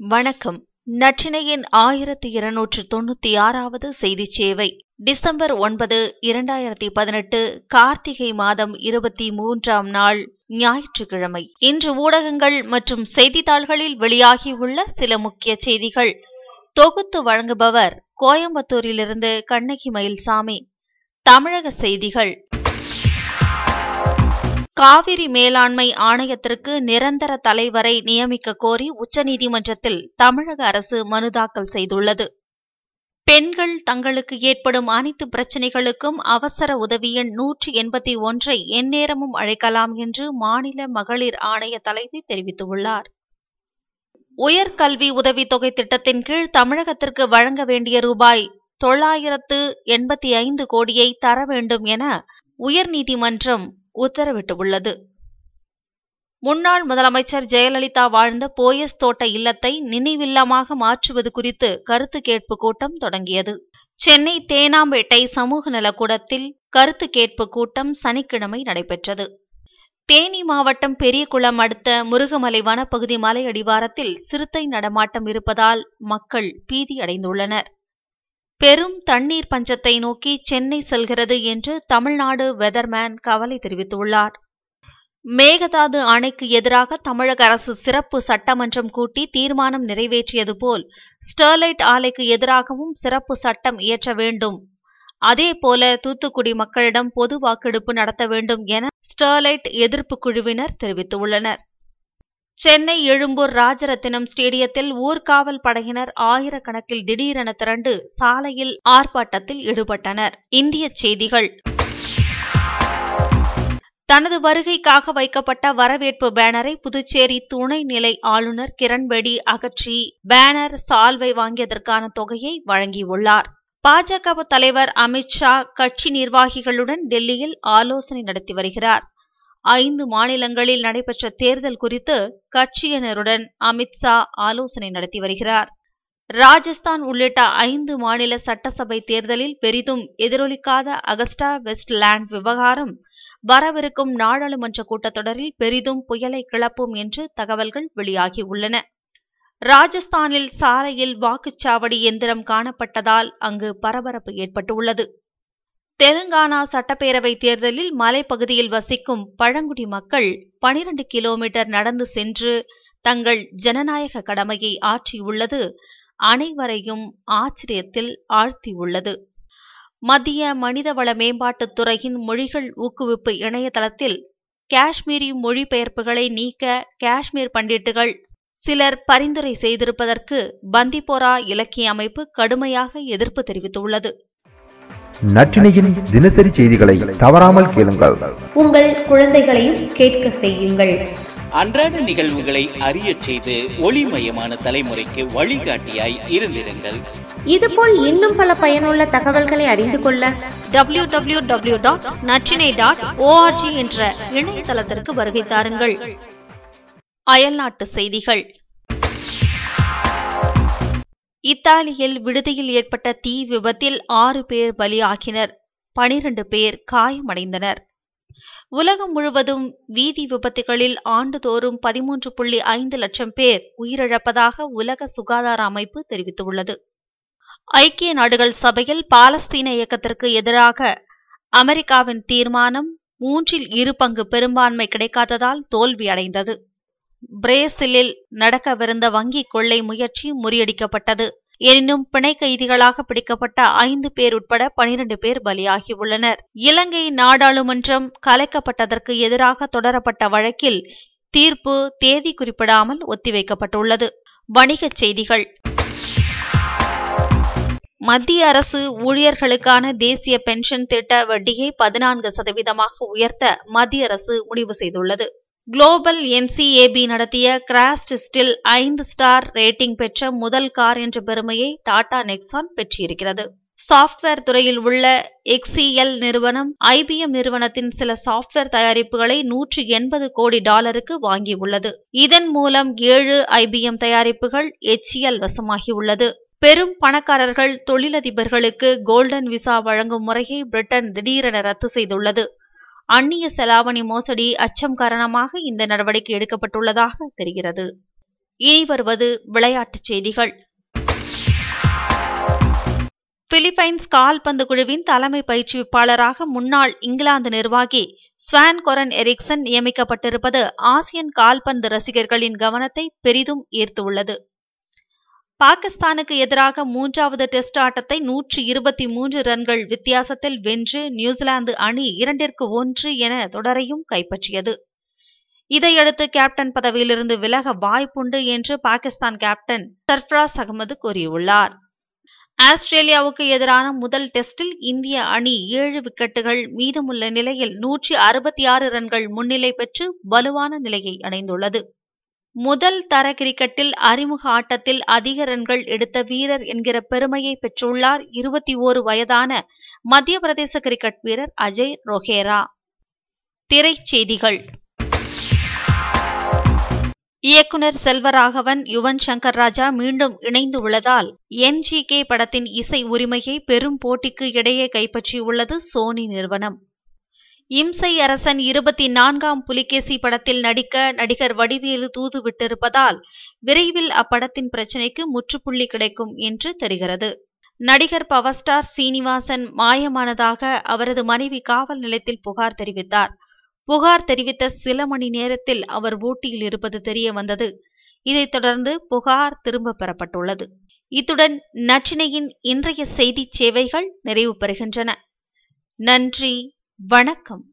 வணக்கம். நற்றினையின் ஆயிரத்தி இருநூற்று தொண்ணூத்தி ஆறாவது செய்தி சேவை. டிசம்பர் ஒன்பது இரண்டாயிரத்தி பதினெட்டு கார்த்திகை மாதம் இருபத்தி மூன்றாம் நாள் ஞாயிற்றுக்கிழமை. இன்று ஊடகங்கள் மற்றும் செய்தித்தாள்களில் வெளியாகியுள்ள சில முக்கிய செய்திகள். தொகுத்து வழங்குபவர் கோயம்புத்தூரிலிருந்து கண்ணகி மயில்சாமி தமிழக செய்திகள். காவிரி மேலாண்மை ஆணையத்திற்கு நிரந்தர தலைவரை நியமிக்க கோரி உச்சநீதிமன்றத்தில் தமிழக அரசு மனு தாக்கல் செய்துள்ளது. பெண்கள் தங்களுக்கு ஏற்படும் அனைத்து பிரச்சினைகளுக்கும் அவசர உதவி எண் நூற்றி எண்பத்தி ஒன்றை எந்நேரமும் அழைக்கலாம் என்று மாநில மகளிர் ஆணைய தலைவி தெரிவித்துள்ளார். உயர்கல்வி உதவித்தொகை திட்டத்தின் கீழ் தமிழகத்திற்கு வழங்க வேண்டிய ரூபாய் தொள்ளாயிரத்து எண்பத்தி ஐந்து கோடியை தர வேண்டும் என உயர்நீதிமன்றம் உத்தரவிட்டுள்ளது. முன்னாள் முதலமைச்சர் ஜெயலலிதா வாழ்ந்த போயஸ் தோட்ட இல்லத்தை நினைவில்லமாக மாற்றுவது குறித்து கருத்து கேட்பு கூட்டம் தொடங்கியது. சென்னை தேனாம்பேட்டை சமூக நலக்கூடத்தில் கருத்து கேட்பு கூட்டம் சனிக்கிழமை நடைபெற்றது. தேனி மாவட்டம் பெரியகுளம் அடுத்த முருகமலை வனப்பகுதி மலை அடிவாரத்தில் சிறுத்தை நடமாட்டம் இருப்பதால் மக்கள் பீதியடைந்துள்ளனர். பெரும் தண்ணீர் பஞ்சத்தை நோக்கி சென்னை செல்கிறது என்று தமிழ்நாடு வெதர்மேன் கவலை தெரிவித்துள்ளார். மேகதாது அணைக்கு எதிராக தமிழக அரசு சிறப்பு சட்டமன்றம் கூட்டி தீர்மானம் நிறைவேற்றியது போல் ஸ்டெர்லைட் ஆலைக்கு எதிராகவும் சிறப்பு சட்டம் இயற்ற வேண்டும். அதேபோல தூத்துக்குடி மக்களிடம் பொது வாக்கெடுப்பு நடத்த வேண்டும் என ஸ்டெர்லைட் எதிர்ப்பு குழுவினர் தெரிவித்துள்ளனர். சென்னை எழும்பூர் ராஜரத்தினம் ஸ்டேடியத்தில் ஊர்காவல் படையினர் ஆயிரக்கணக்கில் திடீரென திரண்டு சாலையில் ஆர்ப்பாட்டத்தில் ஈடுபட்டனர். இந்திய செய்திகள். தனது வருகைக்காக வைக்கப்பட்ட வரவேற்பு பேனரை புதுச்சேரி துணை நிலை ஆளுநர் கிரண்பேடி அகற்றி பேனர் சால்வை வாங்கியதற்கான தொகையை வழங்கியுள்ளார். பாஜக தலைவர் அமித்ஷா கட்சி நிர்வாகிகளுடன் டெல்லியில் ஆலோசனை நடத்தி வருகிறார். ஐந்து மாநிலங்களில் நடைபெற்ற தேர்தல் குறித்து கட்சியினருடன் அமித்ஷா ஆலோசனை நடத்தி வருகிறார். ராஜஸ்தான் உள்ளிட்ட ஐந்து மாநில சட்டசபை தேர்தலில் பெரிதும் எதிரொலிக்காத அகஸ்டா வெஸ்ட்லேண்ட் விவகாரம் வரவிருக்கும் நாடாளுமன்ற கூட்டத்தொடரில் பெரிதும் புயலை கிளப்பும் என்று தகவல்கள் வெளியாகியுள்ளன ராஜஸ்தானில் சாலையில் வாக்குச்சாவடி எந்திரம் காணப்பட்டதால் அங்கு பரபரப்பு ஏற்பட்டுள்ளது. தெலுங்கானா சட்டப்பேரவை தேர்தலில் மலைப்பகுதியில் வசிக்கும் பழங்குடி மக்கள் பனிரண்டு கிலோமீட்டர் நடந்து சென்று தங்கள் ஜனநாயக கடமையை ஆற்றியுள்ளது அனைவரையும் ஆச்சரியத்தில் ஆழ்த்தியுள்ளது. மத்திய மனிதவள மேம்பாட்டுத் துறையின் மொழிகள் ஊக்குவிப்பு இணையதளத்தில் காஷ்மீரி மொழிபெயர்ப்புகளை நீக்க காஷ்மீர் பண்டிட்டுகள் சிலர் பரிந்துரை செய்திருப்பதற்கு பந்திப்போரா இலக்கிய அமைப்பு கடுமையாக எதிர்ப்பு தெரிவித்துள்ளது. நற்றினையின் தினசரி செய்திகளை தவறாமல் கேளுங்கள். உங்கள் குழந்தைகளையும் கேட்க செய்யுங்கள். அன்றாட நிகழ்வுகளை அறிய செய்து ஒளிமயமான தலைமுறைக்கு வழிகாட்டியாய் இருந்திருங்கள் இதுபோல் இன்னும் பல பயனுள்ள தகவல்களை அறிந்து கொள்ள W W W dot Natrinai dot O R G என்ற இணையதளத்திற்கு வருகை தாருங்கள். அயல்நாட்டு செய்திகள். இத்தாலியில் விடுதியில் ஏற்பட்ட தீ விபத்தில் ஆறு பேர் பலியாகினர். பனிரண்டு பேர் காயமடைந்தனர். உலகம் முழுவதும் வீதி விபத்துகளில் ஆண்டுதோறும் பதிமூன்று புள்ளி ஐந்து லட்சம் பேர் உயிரிழப்பதாக உலக சுகாதார அமைப்பு தெரிவித்துள்ளது. ஐக்கிய நாடுகள் சபையில் பாலஸ்தீன இயக்கத்திற்கு எதிராக அமெரிக்காவின் தீர்மானம் மூன்றில் இரு பங்கு பெரும்பான்மை கிடைக்காததால் தோல்வியடைந்தது. பிரேசிலில் நடக்கவிருந்த வங்கி கொள்ளை முயற்சி முறியடிக்கப்பட்டது. எனினும் பிணை கைதிகளாக பிடிக்கப்பட்ட ஐந்து பேர் உட்பட பனிரண்டு பேர் பலியாகியுள்ளனர். இலங்கை நாடாளுமன்றம் கலைக்கப்பட்டதற்கு எதிராக தொடரப்பட்ட வழக்கில் தீர்ப்பு தேதி குறிப்பிடாமல் ஒத்திவைக்கப்பட்டுள்ளது. வணிகச் செய்திகள். மத்திய அரசு ஊழியர்களுக்கான தேசிய பென்ஷன் திட்ட வட்டியை பதினான்கு சதவீதமாக உயர்த்த மத்திய அரசு முடிவு செய்துள்ளது. குளோபல் என்சிஏபி நடத்திய கிராஷ் டெஸ்டில் ஐந்து ஸ்டார் ரேட்டிங் பெற்ற முதல் கார் என்ற பெருமையை டாடா நெக்ஸான் பெற்றிருக்கிறது. சாப்ட்வேர் துறையில் உள்ள எக்ஸிஎல் நிறுவனம் ஐபிஎம் நிறுவனத்தின் சில சாப்ட்வேர் தயாரிப்புகளை நூற்றி எண்பது கோடி டாலருக்கு வாங்கியுள்ளது. இதன் மூலம் ஏழு ஐபிஎம் தயாரிப்புகள் எச்இஎல் வசமாகியுள்ளது. பெரும் பணக்காரர்கள் தொழிலதிபர்களுக்கு கோல்டன் விசா வழங்கும் முறையை பிரிட்டன் திடீரென ரத்து செய்துள்ளது. அந்நிய செலாவணி மோசடி அச்சம் காரணமாக இந்த நடவடிக்கை எடுக்கப்பட்டுள்ளதாக தெரிகிறது. இனி வருவது விளையாட்டுச் செய்திகள். பிலிப்பைன்ஸ் கால்பந்து குழுவின் தலைமை பயிற்றுவிப்பாளராக முன்னாள் இங்கிலாந்து நிர்வாகி ஸ்வான் கொரன் எரிக்சன் நியமிக்கப்பட்டிருப்பது ஆசியன் கால்பந்து ரசிகர்களின் கவனத்தை பெரிதும் ஈர்த்துள்ளது. பாகிஸ்தானுக்கு எதிராக மூன்றாவது டெஸ்ட் ஆட்டத்தை நூற்றி இருபத்தி மூன்று ரன்கள் வித்தியாசத்தில் வென்று நியூசிலாந்து அணி இரண்டிற்கு ஒன்று என தொடரையும் கைப்பற்றியது. இதையடுத்து கேப்டன் பதவியிலிருந்து விலக வாய்ப்புண்டு என்று பாகிஸ்தான் கேப்டன் சர்ஃப்ராஸ் அகமது கூறியுள்ளார். ஆஸ்திரேலியாவுக்கு எதிரான முதல் டெஸ்டில் இந்திய அணி ஏழு விக்கெட்டுகள் மீதமுள்ள நிலையில் நூற்றி அறுபத்தி ஆறு ரன்கள் முன்னிலை பெற்று வலுவான நிலையை அடைந்துள்ளது. முதல் தர கிரிக்கெட்டில் அறிமுக ஆட்டத்தில் அதிக ரன்கள் எடுத்த வீரர் என்கிற பெருமையை பெற்றுள்ளார் இருபத்தி ஓரு வயதான மத்திய பிரதேச கிரிக்கெட் வீரர் அஜய் ரொஹேரா திரைச்செய்திகள் இயக்குனர் செல்வராகவன் யுவன் சங்கர் ராஜா மீண்டும் இணைந்து உள்ளதால் என்ஜிகே படத்தின் இசை உரிமையை பெரும் போட்டிக்கு இடையே கைப்பற்றியுள்ளது சோனி நிறுவனம். இம்சை அரசன் இருபத்தி நான்காம் புலிகேசி படத்தில் நடிக்க நடிகர் வடிவேலு தூது விட்டிருப்பதால் விரைவில் அப்படத்தின் பிரச்சினைக்கு முற்றுப்புள்ளி கிடைக்கும் என்று தெரிகிறது. நடிகர் பவர் ஸ்டார் சீனிவாசன் மாயமானதாக அவரது மனைவி காவல் நிலையத்தில் புகார் தெரிவித்தார். புகார் தெரிவித்த சில மணி நேரத்தில் அவர் ஊட்டியில் இருப்பது தெரிய வந்தது. இதைத் தொடர்ந்து புகார் திரும்ப பெறப்பட்டுள்ளது. இத்துடன் நற்றினையின் இன்றைய செய்தி சேவைகள் நிறைவு பெறுகின்றன நன்றி. வணக்கம்.